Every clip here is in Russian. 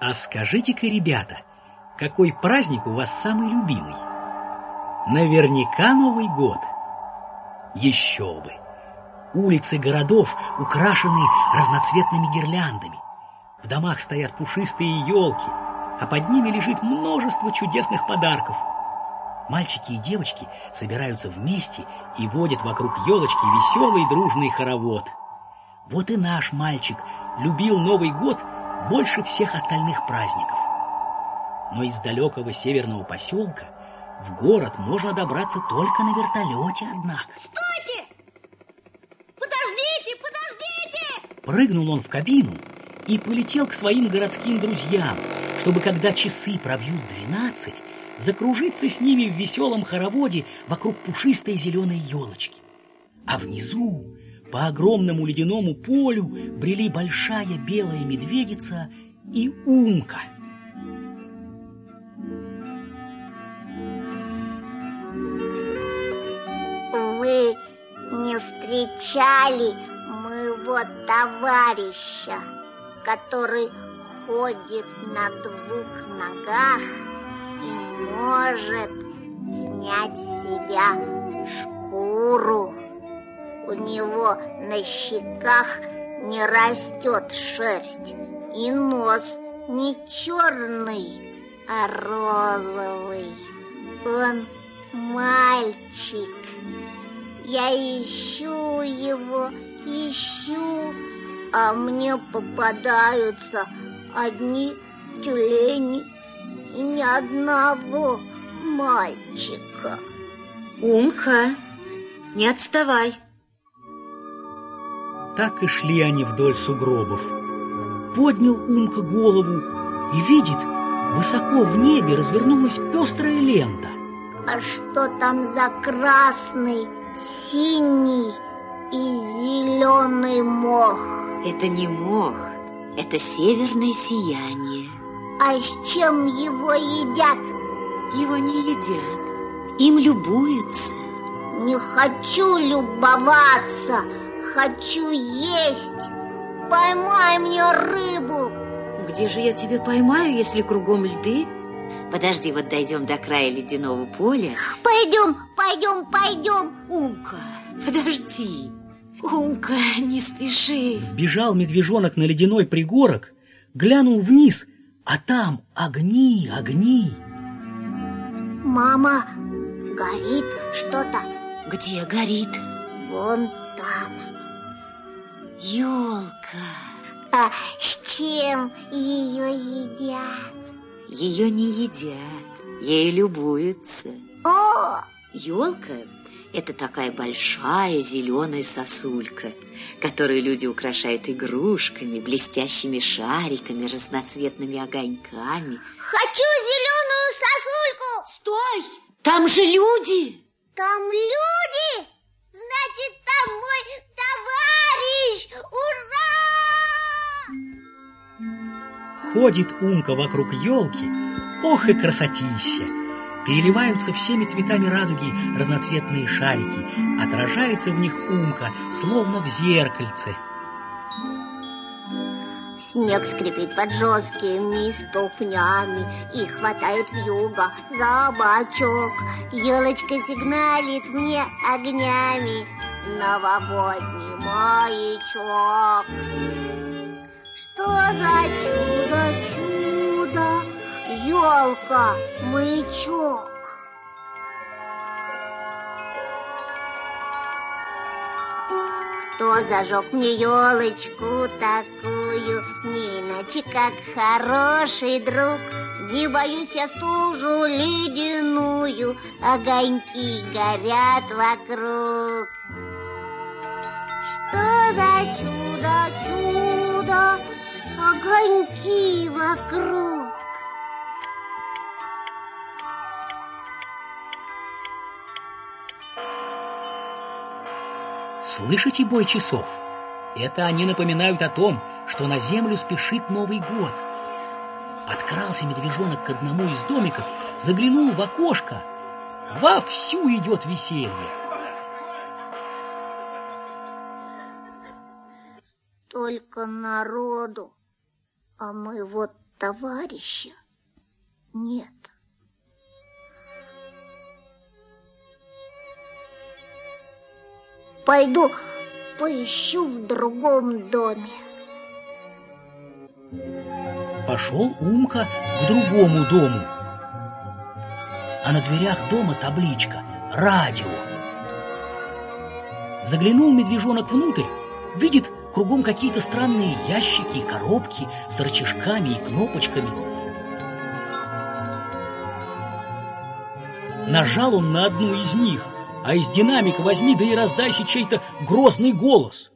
А скажите-ка, ребята, какой праздник у вас самый любимый? Наверняка Новый год. Еще бы! Улицы городов украшены разноцветными гирляндами. В домах стоят пушистые елки, а под ними лежит множество чудесных подарков. Мальчики и девочки собираются вместе и водят вокруг елочки веселый дружный хоровод. Вот и наш мальчик любил Новый год больше всех остальных праздников. Но из далекого северного поселка в город можно добраться только на вертолете, однако. Стойте! Подождите, подождите! Прыгнул он в кабину и полетел к своим городским друзьям, чтобы, когда часы пробьют двенадцать, закружиться с ними в веселом хороводе вокруг пушистой зеленой елочки. А внизу, по огромному ледяному полю, брели большая белая медведица и умка. Вы не встречали моего товарища, который ходит на двух ногах и может снять с себя шкуру. У него на щеках не растет шерсть, и нос не черный, а розовый. Он мальчик. Я ищу его, ищу, а мне попадаются одни тюлени и ни одного мальчика. Умка, не отставай. Так и шли они вдоль сугробов. Поднял Умка голову и видит, высоко в небе развернулась пестрая лента. А что там за красный, синий и зеленый мох? Это не мох, это северное сияние. А с чем его едят? Его не едят, им любуются. Не хочу любоваться, хочу есть. Поймай мне рыбу. Где же я тебя поймаю, если кругом льды? Подожди, вот дойдем до края ледяного поля. Пойдем, пойдем, пойдем. Умка, подожди. Умка, не спеши. Сбежал медвежонок на ледяной пригорок, глянул вниз, а там огни, огни. Мама, горит что-то. Где горит? Вон там. Елка. А с чем ее едят? Ее не едят, ей любуются. О, Елка – это такая большая зеленая сосулька, которую люди украшают игрушками, блестящими шариками, разноцветными огоньками. хочу зеленую сосульку. Стой! Там же люди! Там люди? Ура! Ходит Умка вокруг елки, ох и красотища! Переливаются всеми цветами радуги разноцветные шарики, отражается в них Умка, словно в зеркальце. Снег скрипит под жесткими ступнями И хватает вьюга за бочок. Елочка сигналит мне огнями Новогодний маячок. Что за чудо-чудо Елка, маячок Кто зажег мне елочку такую, не иначе как хороший друг. Не боюсь я стужу ледяную, огоньки горят вокруг. Что за чудо-чудо, огоньки вокруг? Слышите бой часов? Это они напоминают о том, что на землю спешит Новый год. Подкрался медвежонок к одному из домиков, заглянул в окошко. Вовсю идет веселье. Только народу, а мы вот товарища нет. Пойду поищу в другом доме. Пошел Умка к другому дому. А на дверях дома табличка «Радио». Заглянул медвежонок внутрь, видит кругом какие-то странные ящики и коробки с рычажками и кнопочками. Нажал он на одну из них, а из динамика возьми да и раздайся чей-то грозный голос.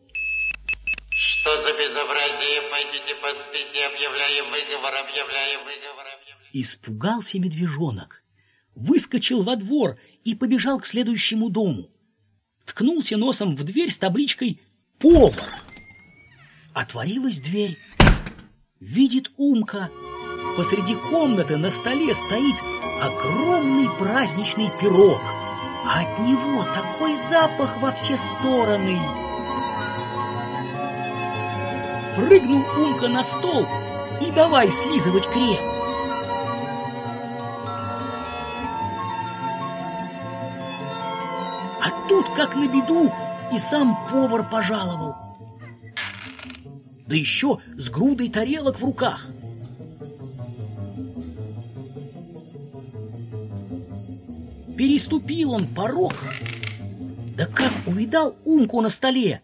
Что за безобразие? Пойдите поспите, объявляя выговор, объявляя выговор, объявляя... Испугался медвежонок, выскочил во двор и побежал к следующему дому. Ткнулся носом в дверь с табличкой «Повар». Отворилась дверь. Видит Умка. Посреди комнаты на столе стоит огромный праздничный пирог, а от него такой запах во все стороны. Прыгнул Умка на стол и давай слизывать крем. А тут, как на беду, и сам повар пожаловал. Да еще с грудой тарелок в руках. Переступил он порог, да как увидал Умку на столе.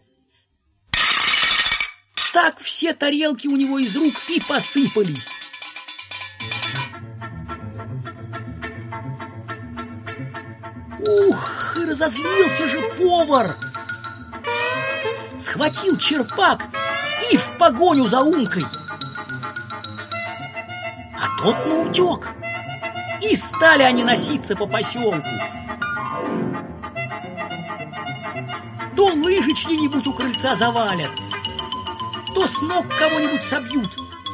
Так все тарелки у него из рук и посыпались. Ух, и разозлился же повар! Схватил черпак и в погоню за Умкой. А тот наутек. И стали они носиться по поселку. То лыжи чьи-нибудь у крыльца завалят, то с ног кого-нибудь собьют.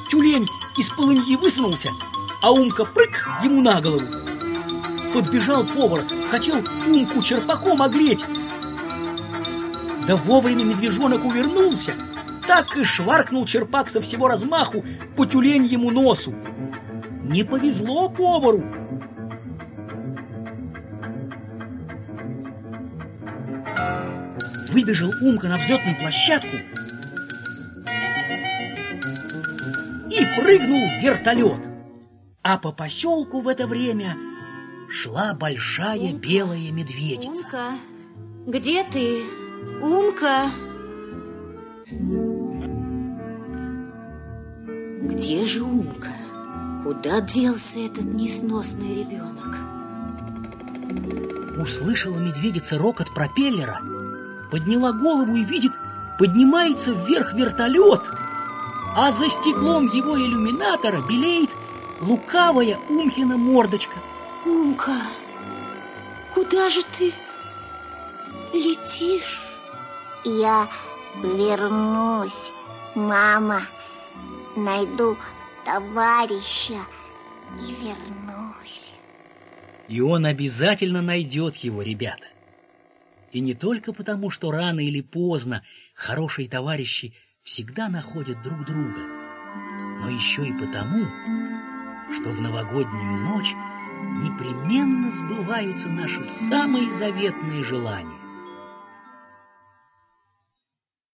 Тюлень из полыньи высунулся, а Умка прыг ему на голову. Подбежал повар, хотел Умку черпаком огреть. Да вовремя медвежонок увернулся, так и шваркнул черпак со всего размаху по тюленьему носу. Не повезло повару. Выбежал Умка на взлетную площадку и прыгнул в вертолет. А по поселку в это время шла большая Умка, белая медведица. Умка, где ты? Умка! Где же Умка? Куда делся этот несносный ребенок? Услышала медведица рокот пропеллера, подняла голову и видит, поднимается вверх вертолет, а за стеклом его иллюминатора белеет лукавая Умкина мордочка. Умка, куда же ты летишь? Я вернусь, мама. Найду товарища и вернусь. И он обязательно найдет его, ребята. И не только потому, что рано или поздно хорошие товарищи всегда находят друг друга, но еще и потому, что в новогоднюю ночь непременно сбываются наши самые заветные желания.